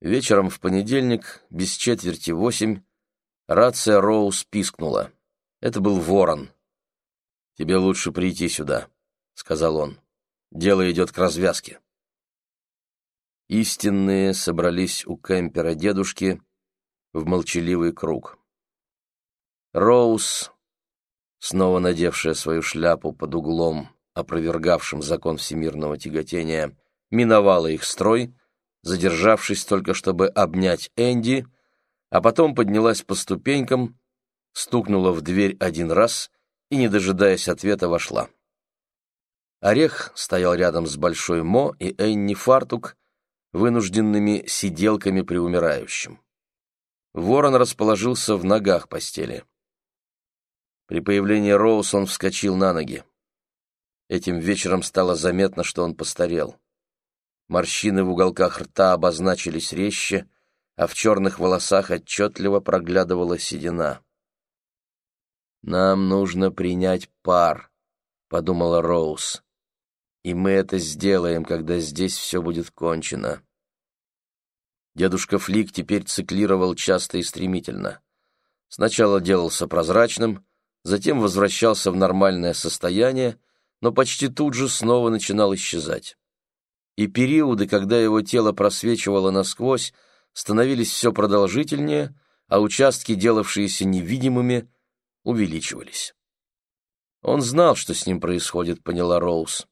Вечером в понедельник, без четверти восемь, рация Роуз пискнула. Это был ворон. «Тебе лучше прийти сюда», — сказал он. «Дело идет к развязке». Истинные собрались у кемпера дедушки в молчаливый круг. Роуз, снова надевшая свою шляпу под углом, опровергавшим закон всемирного тяготения, миновала их строй, задержавшись только чтобы обнять Энди, а потом поднялась по ступенькам, стукнула в дверь один раз и, не дожидаясь ответа, вошла. Орех стоял рядом с Большой Мо и Энни Фартук, вынужденными сиделками при умирающем. Ворон расположился в ногах постели. При появлении Роуз он вскочил на ноги. Этим вечером стало заметно, что он постарел. Морщины в уголках рта обозначились резче, а в черных волосах отчетливо проглядывала седина. «Нам нужно принять пар», — подумала Роуз. «И мы это сделаем, когда здесь все будет кончено». Дедушка Флик теперь циклировал часто и стремительно. Сначала делался прозрачным, затем возвращался в нормальное состояние, но почти тут же снова начинал исчезать и периоды, когда его тело просвечивало насквозь, становились все продолжительнее, а участки, делавшиеся невидимыми, увеличивались. Он знал, что с ним происходит, поняла Роуз.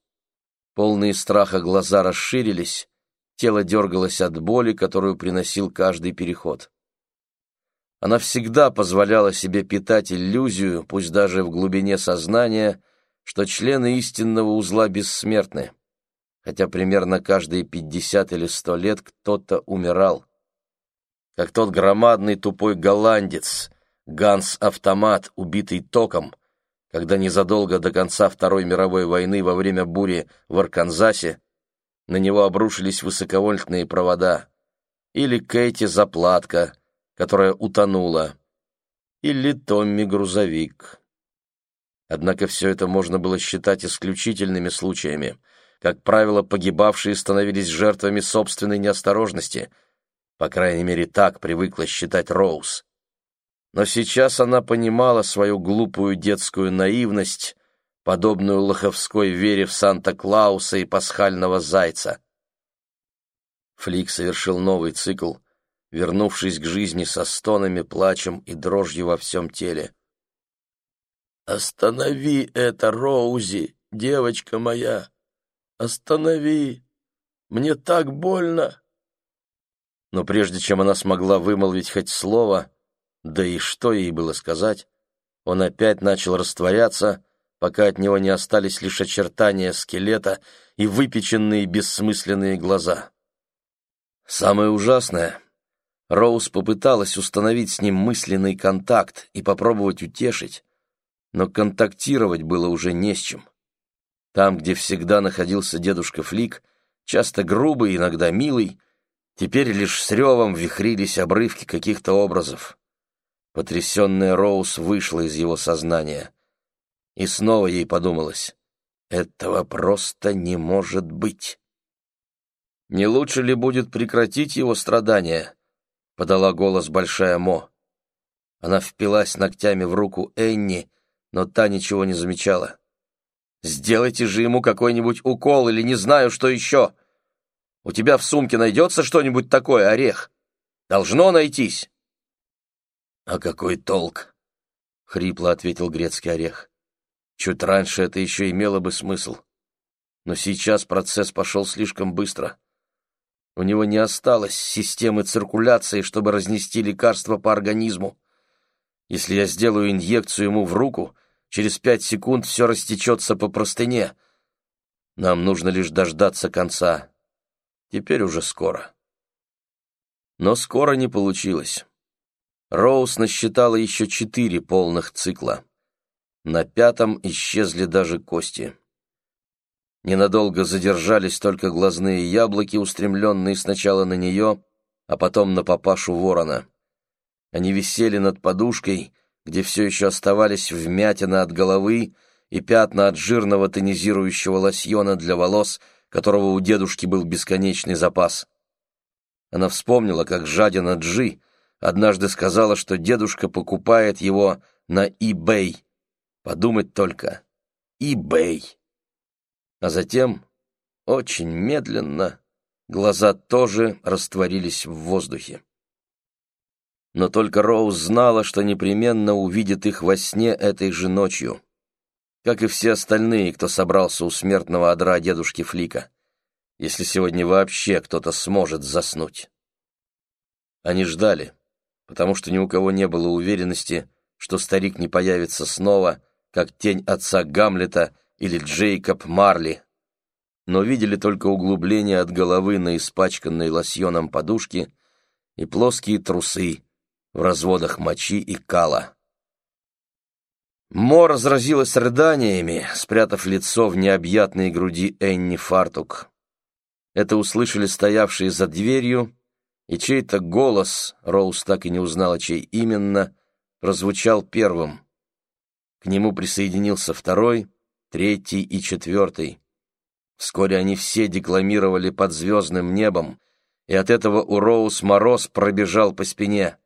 Полные страха глаза расширились, тело дергалось от боли, которую приносил каждый переход. Она всегда позволяла себе питать иллюзию, пусть даже в глубине сознания, что члены истинного узла бессмертны хотя примерно каждые пятьдесят или сто лет кто-то умирал. Как тот громадный тупой голландец, Ганс-автомат, убитый током, когда незадолго до конца Второй мировой войны во время бури в Арканзасе на него обрушились высоковольтные провода, или Кэти Заплатка, которая утонула, или Томми Грузовик. Однако все это можно было считать исключительными случаями — как правило, погибавшие становились жертвами собственной неосторожности. По крайней мере, так привыкла считать Роуз. Но сейчас она понимала свою глупую детскую наивность, подобную лоховской вере в Санта-Клауса и пасхального зайца. Флик совершил новый цикл, вернувшись к жизни со стонами, плачем и дрожью во всем теле. «Останови это, Роузи, девочка моя!» «Останови! Мне так больно!» Но прежде чем она смогла вымолвить хоть слово, да и что ей было сказать, он опять начал растворяться, пока от него не остались лишь очертания скелета и выпеченные бессмысленные глаза. Самое ужасное — Роуз попыталась установить с ним мысленный контакт и попробовать утешить, но контактировать было уже не с чем. Там, где всегда находился дедушка Флик, часто грубый, иногда милый, теперь лишь с ревом вихрились обрывки каких-то образов. Потрясенная Роуз вышла из его сознания. И снова ей подумалось, этого просто не может быть. «Не лучше ли будет прекратить его страдания?» — подала голос Большая Мо. Она впилась ногтями в руку Энни, но та ничего не замечала. Сделайте же ему какой-нибудь укол или не знаю, что еще. У тебя в сумке найдется что-нибудь такое, Орех? Должно найтись. — А какой толк? — хрипло ответил грецкий Орех. Чуть раньше это еще имело бы смысл. Но сейчас процесс пошел слишком быстро. У него не осталось системы циркуляции, чтобы разнести лекарство по организму. Если я сделаю инъекцию ему в руку — Через пять секунд все растечется по простыне. Нам нужно лишь дождаться конца. Теперь уже скоро. Но скоро не получилось. Роуз насчитала еще четыре полных цикла. На пятом исчезли даже кости. Ненадолго задержались только глазные яблоки, устремленные сначала на нее, а потом на папашу ворона. Они висели над подушкой, где все еще оставались вмятины от головы и пятна от жирного тонизирующего лосьона для волос, которого у дедушки был бесконечный запас. Она вспомнила, как жадина Джи однажды сказала, что дедушка покупает его на eBay. Подумать только. eBay. А затем, очень медленно, глаза тоже растворились в воздухе. Но только Роуз знала, что непременно увидит их во сне этой же ночью, как и все остальные, кто собрался у смертного одра дедушки Флика, если сегодня вообще кто-то сможет заснуть. Они ждали, потому что ни у кого не было уверенности, что старик не появится снова, как тень отца Гамлета или Джейкоб Марли, но видели только углубление от головы на испачканной лосьоном подушке и плоские трусы в разводах мочи и кала. Мо разразилась рыданиями, спрятав лицо в необъятной груди Энни Фартук. Это услышали стоявшие за дверью, и чей-то голос, Роуз так и не узнала, чей именно, прозвучал первым. К нему присоединился второй, третий и четвертый. Вскоре они все декламировали под звездным небом, и от этого у Роуз мороз пробежал по спине.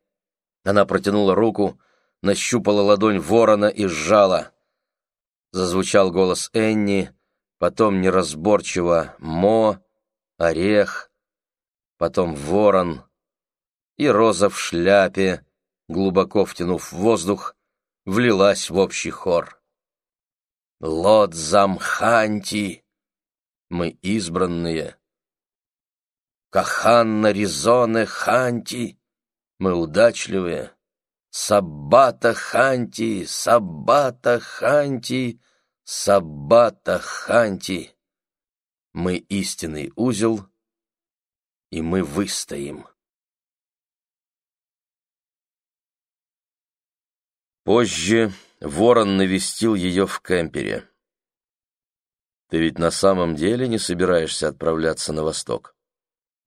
Она протянула руку, нащупала ладонь ворона и сжала. Зазвучал голос Энни, потом неразборчиво «Мо», «Орех», потом ворон, и роза в шляпе, глубоко втянув воздух, влилась в общий хор. «Лодзам Ханти! Мы избранные!» «Каханна Ризоне Ханти! Мы удачливые!» «Саббата Ханти! Саббата Ханти! Саббата Ханти!» Мы истинный узел — и мы выстоим. Позже Ворон навестил ее в кемпере. «Ты ведь на самом деле не собираешься отправляться на восток?»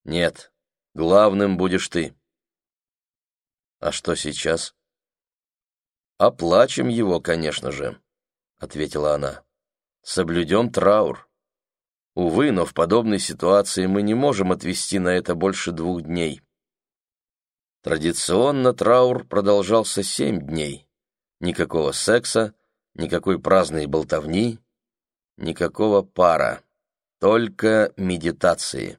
«Нет, главным будешь ты». «А что сейчас?» «Оплачем его, конечно же», — ответила она. «Соблюдем траур. Увы, но в подобной ситуации мы не можем отвести на это больше двух дней. Традиционно траур продолжался семь дней. Никакого секса, никакой праздной болтовни, никакого пара, только медитации.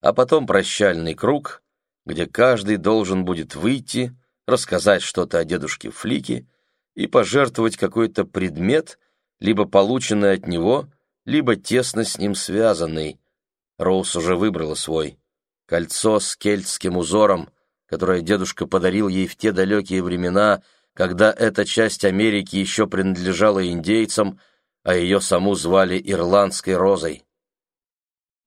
А потом прощальный круг, где каждый должен будет выйти, рассказать что-то о дедушке Флике и пожертвовать какой-то предмет, либо полученный от него – либо тесно с ним связанный. Роуз уже выбрала свой. Кольцо с кельтским узором, которое дедушка подарил ей в те далекие времена, когда эта часть Америки еще принадлежала индейцам, а ее саму звали Ирландской розой.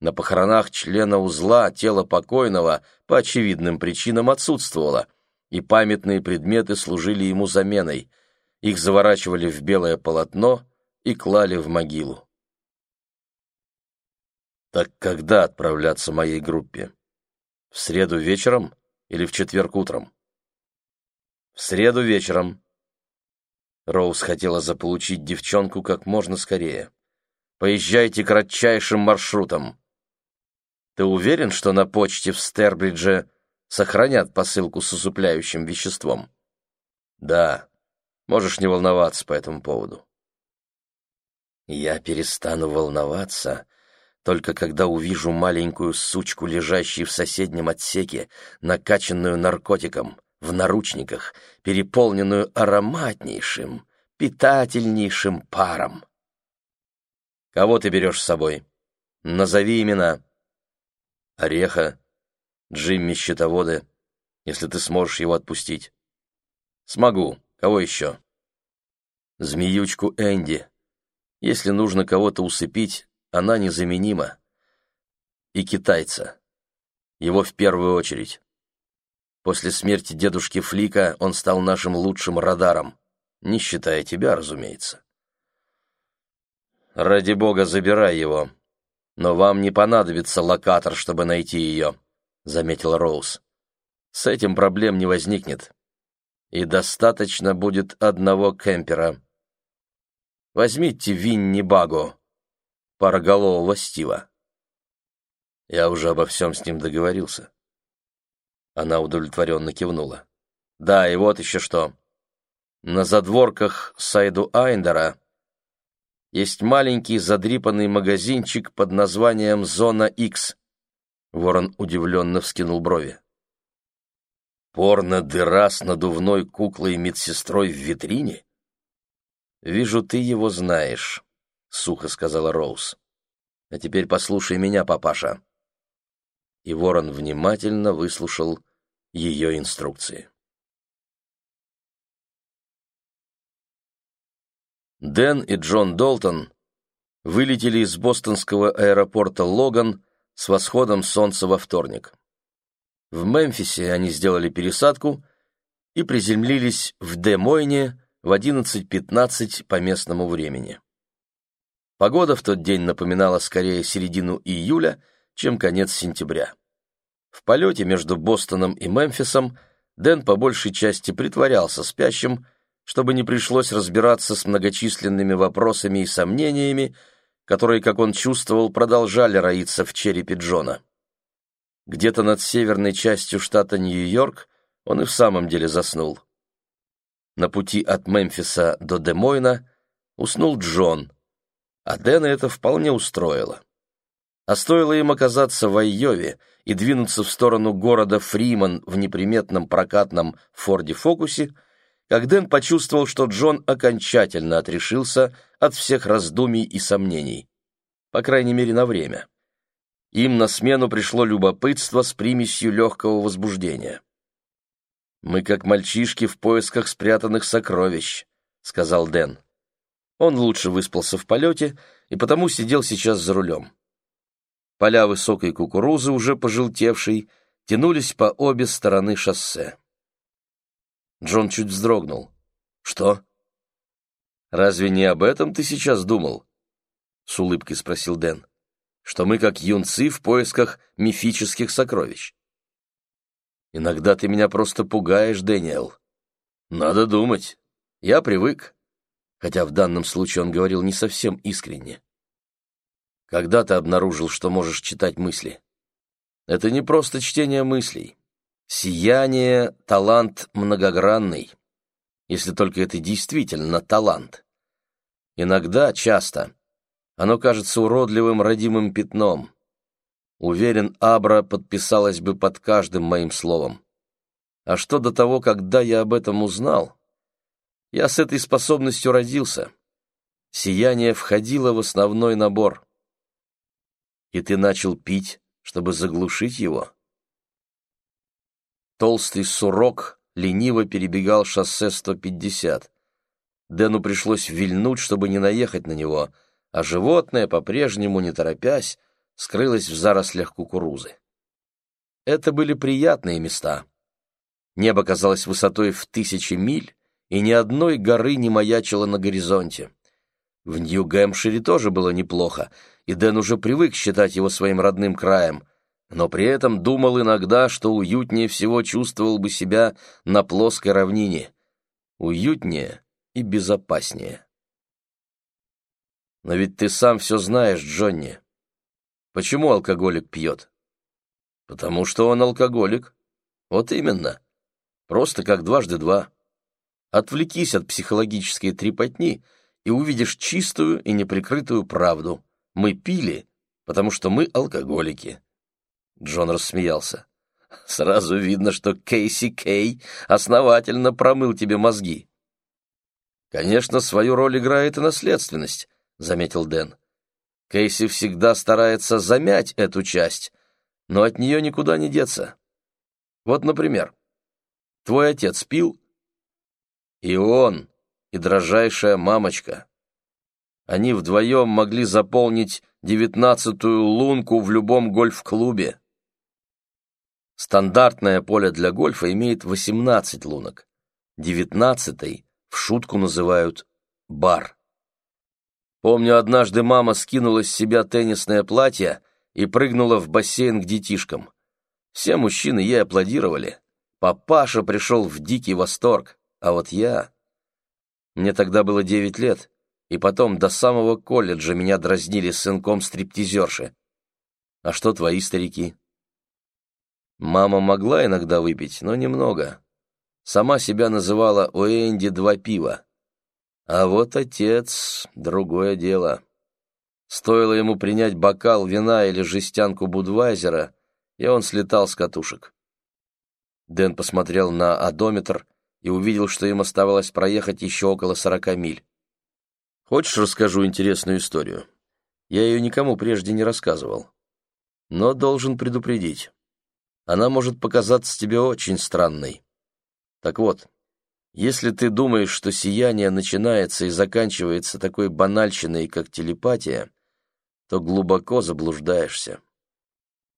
На похоронах члена узла тело покойного по очевидным причинам отсутствовало, и памятные предметы служили ему заменой. Их заворачивали в белое полотно и клали в могилу. Так когда отправляться моей группе? В среду вечером или в четверг утром? В среду вечером. Роуз хотела заполучить девчонку как можно скорее. Поезжайте кратчайшим маршрутом. Ты уверен, что на почте в Стербридже сохранят посылку с усыпляющим веществом? Да, можешь не волноваться по этому поводу. Я перестану волноваться, только когда увижу маленькую сучку, лежащую в соседнем отсеке, накачанную наркотиком, в наручниках, переполненную ароматнейшим, питательнейшим паром. Кого ты берешь с собой? Назови имена. Ореха, Джимми Щитовода, если ты сможешь его отпустить. Смогу. Кого еще? Змеючку Энди. Если нужно кого-то усыпить, она незаменима. И китайца. Его в первую очередь. После смерти дедушки Флика он стал нашим лучшим радаром, не считая тебя, разумеется. Ради бога, забирай его. Но вам не понадобится локатор, чтобы найти ее, — заметил Роуз. С этим проблем не возникнет. И достаточно будет одного кемпера. Возьмите Винни Баго, пароголового Стива. Я уже обо всем с ним договорился. Она удовлетворенно кивнула. «Да, и вот еще что. На задворках Сайду Айндера есть маленький задрипанный магазинчик под названием «Зона X. Ворон удивленно вскинул брови. «Порно-дыра с надувной куклой-медсестрой в витрине?» «Вижу, ты его знаешь», — сухо сказала Роуз. «А теперь послушай меня, папаша». И Ворон внимательно выслушал ее инструкции. Дэн и Джон Долтон вылетели из бостонского аэропорта Логан с восходом солнца во вторник. В Мемфисе они сделали пересадку и приземлились в Де-Мойне в 11.15 по местному времени. Погода в тот день напоминала скорее середину июля, чем конец сентября. В полете между Бостоном и Мемфисом Дэн по большей части притворялся спящим, чтобы не пришлось разбираться с многочисленными вопросами и сомнениями, которые, как он чувствовал, продолжали роиться в черепе Джона. Где-то над северной частью штата Нью-Йорк он и в самом деле заснул. На пути от Мемфиса до Демойна уснул Джон, а Дэна это вполне устроило. А стоило им оказаться в Айове и двинуться в сторону города Фриман в неприметном прокатном Форде-Фокусе, как Дэн почувствовал, что Джон окончательно отрешился от всех раздумий и сомнений. По крайней мере, на время. Им на смену пришло любопытство с примесью легкого возбуждения. «Мы как мальчишки в поисках спрятанных сокровищ», — сказал Дэн. Он лучше выспался в полете и потому сидел сейчас за рулем. Поля высокой кукурузы, уже пожелтевшей, тянулись по обе стороны шоссе. Джон чуть вздрогнул. «Что?» «Разве не об этом ты сейчас думал?» С улыбкой спросил Дэн. «Что мы как юнцы в поисках мифических сокровищ». «Иногда ты меня просто пугаешь, Дэниел. Надо думать. Я привык». Хотя в данном случае он говорил не совсем искренне. «Когда ты обнаружил, что можешь читать мысли?» «Это не просто чтение мыслей. Сияние — талант многогранный, если только это действительно талант. Иногда, часто, оно кажется уродливым родимым пятном. Уверен, Абра подписалась бы под каждым моим словом. А что до того, когда я об этом узнал? Я с этой способностью родился. Сияние входило в основной набор. И ты начал пить, чтобы заглушить его? Толстый сурок лениво перебегал шоссе 150. Дэну пришлось вильнуть, чтобы не наехать на него, а животное, по-прежнему не торопясь, скрылось в зарослях кукурузы. Это были приятные места. Небо казалось высотой в тысячи миль, и ни одной горы не маячило на горизонте. В Нью-Гэмпшире тоже было неплохо, и Дэн уже привык считать его своим родным краем — но при этом думал иногда, что уютнее всего чувствовал бы себя на плоской равнине. Уютнее и безопаснее. Но ведь ты сам все знаешь, Джонни. Почему алкоголик пьет? Потому что он алкоголик. Вот именно. Просто как дважды два. Отвлекись от психологической трепотни и увидишь чистую и неприкрытую правду. Мы пили, потому что мы алкоголики. Джон рассмеялся. «Сразу видно, что Кейси Кей основательно промыл тебе мозги». «Конечно, свою роль играет и наследственность», — заметил Дэн. «Кейси всегда старается замять эту часть, но от нее никуда не деться. Вот, например, твой отец пил, и он, и дрожайшая мамочка. Они вдвоем могли заполнить девятнадцатую лунку в любом гольф-клубе. Стандартное поле для гольфа имеет 18 лунок. 19 в шутку называют бар. Помню, однажды мама скинула с себя теннисное платье и прыгнула в бассейн к детишкам. Все мужчины ей аплодировали. Папаша пришел в дикий восторг, а вот я... Мне тогда было 9 лет, и потом до самого колледжа меня дразнили сынком стриптизерши. А что твои старики? Мама могла иногда выпить, но немного. Сама себя называла у Энди два пива. А вот отец — другое дело. Стоило ему принять бокал вина или жестянку Будвайзера, и он слетал с катушек. Дэн посмотрел на одометр и увидел, что им оставалось проехать еще около сорока миль. «Хочешь, расскажу интересную историю? Я ее никому прежде не рассказывал. Но должен предупредить. Она может показаться тебе очень странной. Так вот, если ты думаешь, что сияние начинается и заканчивается такой банальщиной, как телепатия, то глубоко заблуждаешься.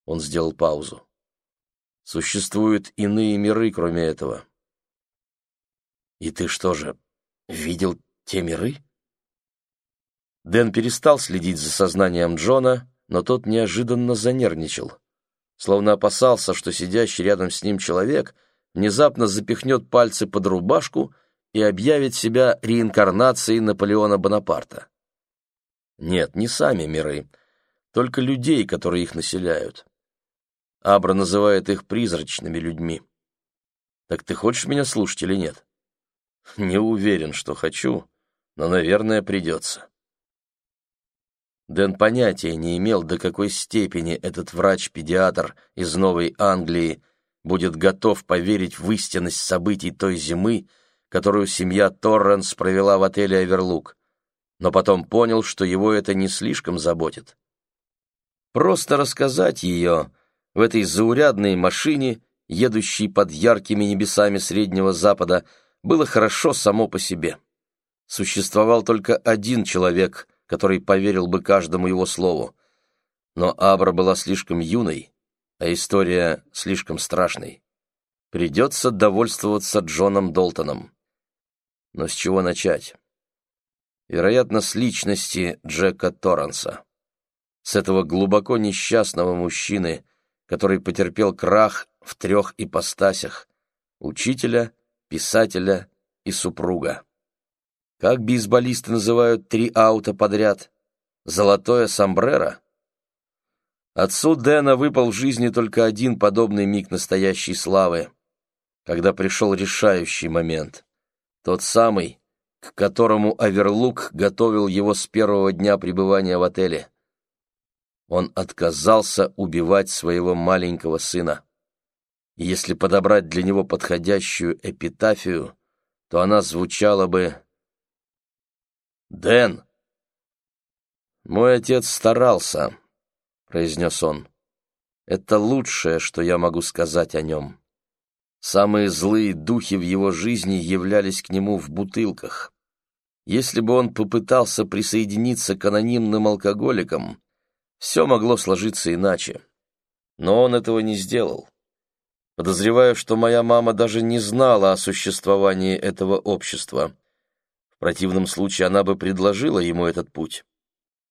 Он сделал паузу. Существуют иные миры, кроме этого. И ты что же, видел те миры? Дэн перестал следить за сознанием Джона, но тот неожиданно занервничал, словно опасался, что сидящий рядом с ним человек внезапно запихнет пальцы под рубашку и объявит себя реинкарнацией Наполеона Бонапарта. Нет, не сами миры, только людей, которые их населяют. Абра называет их призрачными людьми. Так ты хочешь меня слушать или нет? Не уверен, что хочу, но, наверное, придется. Дэн понятия не имел, до какой степени этот врач-педиатр из Новой Англии будет готов поверить в истинность событий той зимы, которую семья Торренс провела в отеле «Аверлук» но потом понял, что его это не слишком заботит. Просто рассказать ее в этой заурядной машине, едущей под яркими небесами Среднего Запада, было хорошо само по себе. Существовал только один человек, который поверил бы каждому его слову. Но Абра была слишком юной, а история слишком страшной. Придется довольствоваться Джоном Долтоном. Но с чего начать? вероятно, с личности Джека Торренса. С этого глубоко несчастного мужчины, который потерпел крах в трех ипостасях — учителя, писателя и супруга. Как бейсболисты называют три аута подряд? Золотое сомбреро? Отцу Дэна выпал в жизни только один подобный миг настоящей славы, когда пришел решающий момент. Тот самый, к которому Аверлук готовил его с первого дня пребывания в отеле. Он отказался убивать своего маленького сына. И если подобрать для него подходящую эпитафию, то она звучала бы «Дэн!» «Мой отец старался», — произнес он. «Это лучшее, что я могу сказать о нем». Самые злые духи в его жизни являлись к нему в бутылках. Если бы он попытался присоединиться к анонимным алкоголикам, все могло сложиться иначе. Но он этого не сделал. Подозреваю, что моя мама даже не знала о существовании этого общества. В противном случае она бы предложила ему этот путь.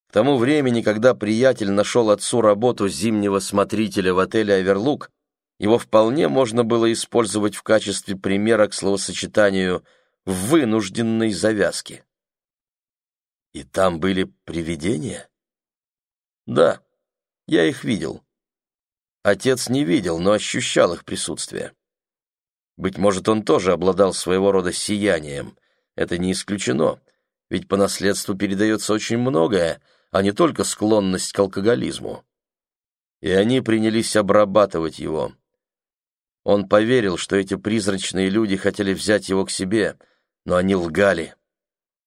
К тому времени, когда приятель нашел отцу работу зимнего смотрителя в отеле «Аверлук», его вполне можно было использовать в качестве примера к словосочетанию «вынужденной завязки». И там были привидения? Да, я их видел. Отец не видел, но ощущал их присутствие. Быть может, он тоже обладал своего рода сиянием. Это не исключено, ведь по наследству передается очень многое, а не только склонность к алкоголизму и они принялись обрабатывать его. Он поверил, что эти призрачные люди хотели взять его к себе, но они лгали.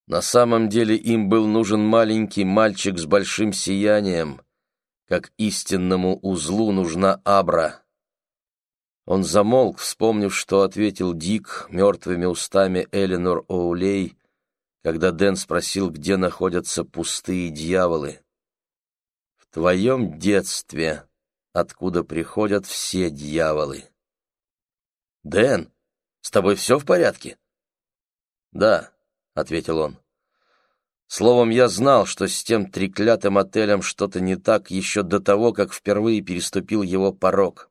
На самом деле им был нужен маленький мальчик с большим сиянием, как истинному узлу нужна Абра. Он замолк, вспомнив, что ответил Дик мертвыми устами Эленор Оулей, когда Дэн спросил, где находятся пустые дьяволы твоем детстве, откуда приходят все дьяволы. «Дэн, с тобой все в порядке?» «Да», — ответил он. Словом, я знал, что с тем треклятым отелем что-то не так еще до того, как впервые переступил его порог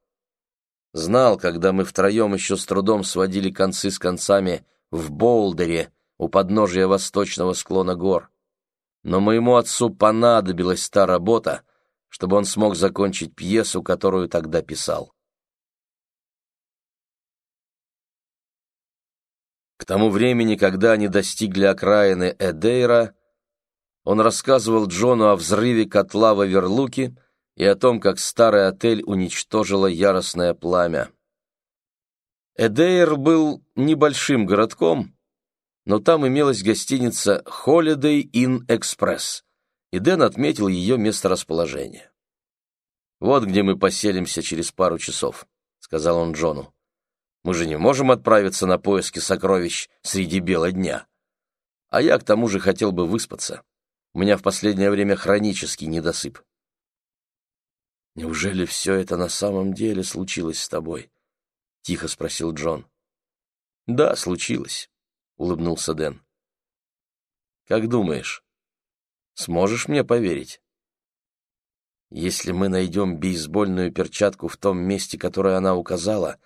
знал, когда мы втроем еще с трудом сводили концы с концами в Болдере у подножия восточного склона гор. Но моему отцу понадобилась та работа, чтобы он смог закончить пьесу, которую тогда писал. К тому времени, когда они достигли окраины Эдейра, он рассказывал Джону о взрыве котла в Оверлуке — и о том, как старый отель уничтожило яростное пламя. Эдейр был небольшим городком, но там имелась гостиница Holiday Inn Express, и Дэн отметил ее месторасположение. «Вот где мы поселимся через пару часов», — сказал он Джону. «Мы же не можем отправиться на поиски сокровищ среди бела дня. А я к тому же хотел бы выспаться. У меня в последнее время хронический недосып». «Неужели все это на самом деле случилось с тобой?» — тихо спросил Джон. «Да, случилось», — улыбнулся Дэн. «Как думаешь, сможешь мне поверить?» Если мы найдем бейсбольную перчатку в том месте, которое она указала,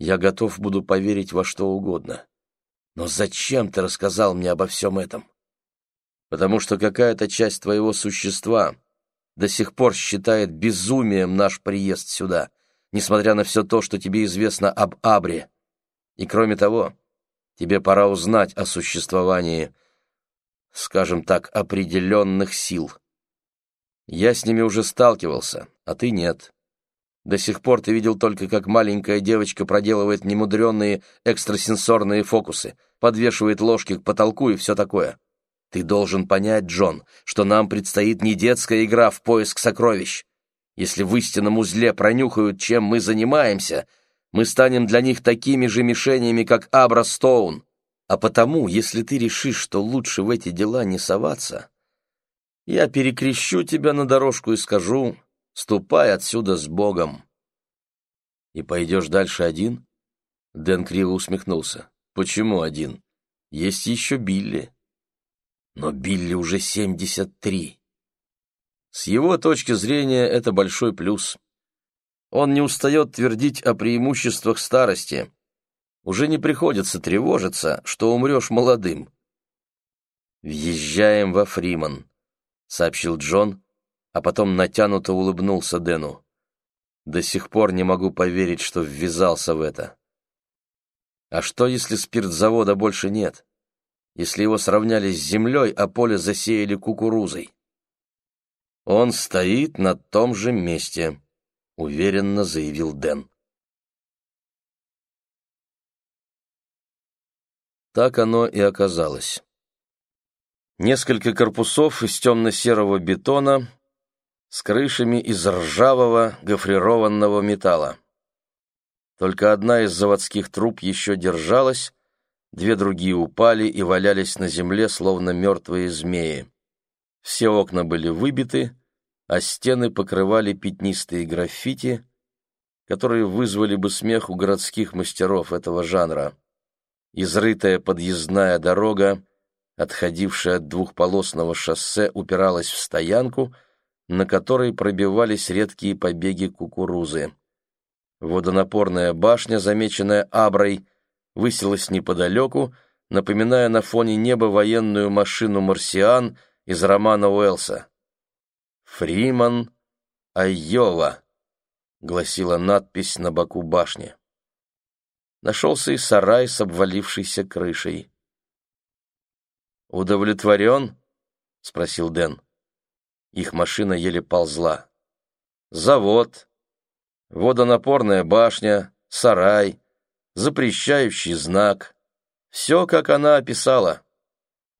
я готов буду поверить во что угодно. Но зачем ты рассказал мне обо всем этом? Потому что какая-то часть твоего существа до сих пор считает безумием наш приезд сюда, несмотря на все то, что тебе известно об Абре. И кроме того, тебе пора узнать о существовании, скажем так, определенных сил. Я с ними уже сталкивался, а ты нет. До сих пор ты видел только, как маленькая девочка проделывает немудренные экстрасенсорные фокусы, подвешивает ложки к потолку и все такое. Ты должен понять, Джон, что нам предстоит не детская игра в поиск сокровищ. Если в истинном узле пронюхают, чем мы занимаемся, мы станем для них такими же мишенями, как Абра Стоун. А потому, если ты решишь, что лучше в эти дела не соваться, я перекрещу тебя на дорожку и скажу, ступай отсюда с Богом. И пойдешь дальше один? Дэн криво усмехнулся. Почему один? Есть еще Билли. Но Билли уже семьдесят три. С его точки зрения это большой плюс. Он не устает твердить о преимуществах старости. Уже не приходится тревожиться, что умрешь молодым. Въезжаем во Фриман сообщил Джон, а потом натянуто улыбнулся Дэну. До сих пор не могу поверить, что ввязался в это. А что, если спиртзавода больше нет? Если его сравняли с землей, а поле засеяли кукурузой? Он стоит на том же месте, уверенно заявил Дэн. Так оно и оказалось. Несколько корпусов из темно-серого бетона с крышами из ржавого гофрированного металла. Только одна из заводских труб еще держалась, две другие упали и валялись на земле, словно мертвые змеи. Все окна были выбиты, а стены покрывали пятнистые граффити, которые вызвали бы смех у городских мастеров этого жанра. Изрытая подъездная дорога отходившая от двухполосного шоссе, упиралась в стоянку, на которой пробивались редкие побеги кукурузы. Водонапорная башня, замеченная Аброй, высилась неподалеку, напоминая на фоне неба военную машину «Марсиан» из романа Уэллса. «Фриман, Айова», — гласила надпись на боку башни. Нашелся и сарай с обвалившейся крышей. «Удовлетворен?» — спросил Дэн. Их машина еле ползла. «Завод, водонапорная башня, сарай, запрещающий знак. Все, как она описала».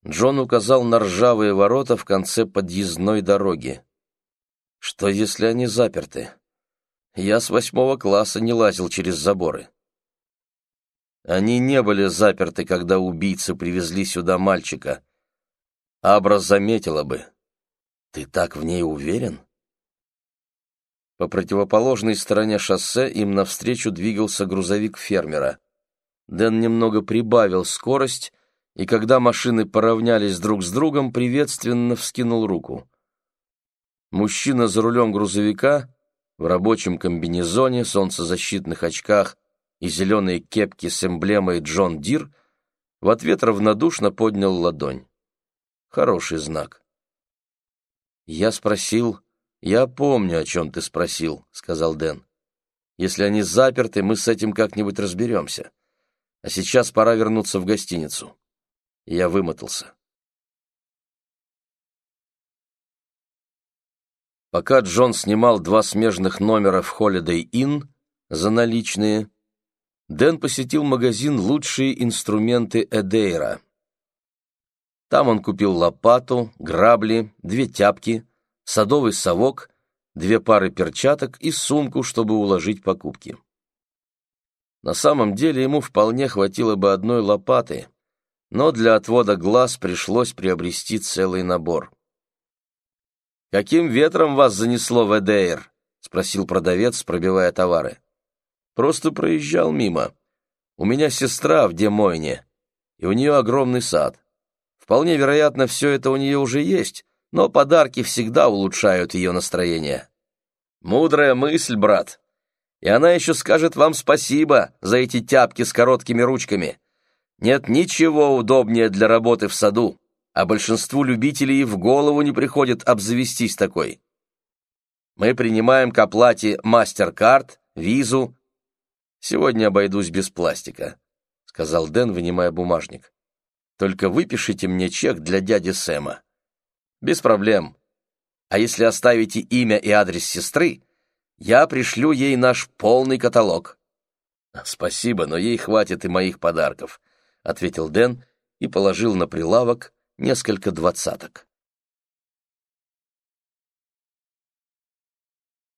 Джон указал на ржавые ворота в конце подъездной дороги. «Что, если они заперты? Я с восьмого класса не лазил через заборы». Они не были заперты, когда убийцы привезли сюда мальчика. Абра заметила бы. Ты так в ней уверен? По противоположной стороне шоссе им навстречу двигался грузовик фермера. Дэн немного прибавил скорость, и когда машины поравнялись друг с другом, приветственно вскинул руку. Мужчина за рулем грузовика в рабочем комбинезоне, солнцезащитных очках и зеленой кепки с эмблемой John Deere, в ответ равнодушно поднял ладонь. Хороший знак. Я спросил... «Я помню, о чем ты спросил», — сказал Дэн. «Если они заперты, мы с этим как-нибудь разберемся. а сейчас пора вернуться в гостиницу. Я вымотался. Пока Джон снимал два смежных номера в Holiday Inn за наличные, Дэн посетил магазин «Лучшие инструменты Эдейра». Там он купил лопату, грабли, две тяпки, садовый совок, две пары перчаток и сумку, чтобы уложить покупки. На самом деле ему вполне хватило бы одной лопаты, но для отвода глаз пришлось приобрести целый набор. «Каким ветром вас занесло в Эдейр?» — спросил продавец, пробивая товары. «Просто проезжал мимо. У меня сестра в Демойне, и у нее огромный сад. Вполне вероятно, все это у нее уже есть, но подарки всегда улучшают ее настроение». «Мудрая мысль, брат. И она еще скажет вам спасибо за эти тяпки с короткими ручками. Нет ничего удобнее для работы в саду а большинству любителей в голову не приходит обзавестись такой. Мы принимаем к оплате MasterCard, визу. Сегодня обойдусь без пластика, сказал Дэн, вынимая бумажник. Только выпишите мне чек для дяди Сэма. Без проблем. А если оставите имя и адрес сестры, я пришлю ей наш полный каталог. Спасибо, но ей хватит и моих подарков, ответил Дэн и положил на прилавок несколько двадцаток.